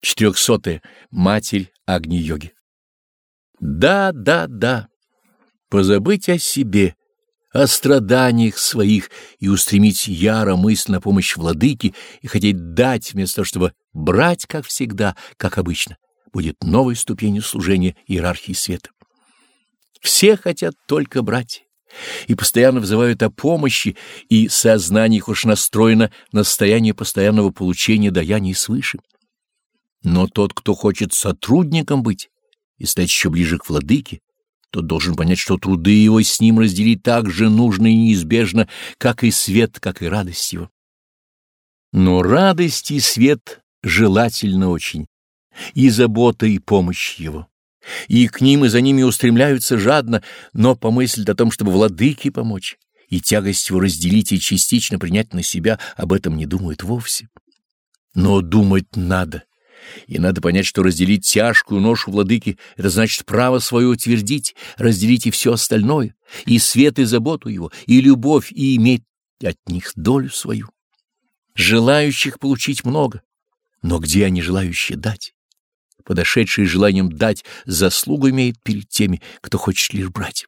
Четырехсотая. Матерь Агни-йоги. Да, да, да. Позабыть о себе, о страданиях своих и устремить яро мысль на помощь владыке и хотеть дать вместо того, чтобы брать, как всегда, как обычно, будет новой ступенью служения иерархии света. Все хотят только брать и постоянно взывают о помощи, и сознание их уж настроено на состояние постоянного получения даяний свыше. Но тот, кто хочет сотрудником быть и стать еще ближе к владыке, тот должен понять, что труды его с ним разделить так же нужно и неизбежно, как и свет, как и радость его. Но радость и свет желательно очень, и забота, и помощь его и к ним и за ними устремляются жадно, но помыслить о том, чтобы владыке помочь, и тягость его разделить и частично принять на себя, об этом не думают вовсе. Но думать надо, и надо понять, что разделить тяжкую ношу владыки — это значит право свое утвердить, разделить и все остальное, и свет, и заботу его, и любовь, и иметь от них долю свою. Желающих получить много, но где они желающие дать? подошедший желанием дать, заслугу имеет перед теми, кто хочет лишь брать.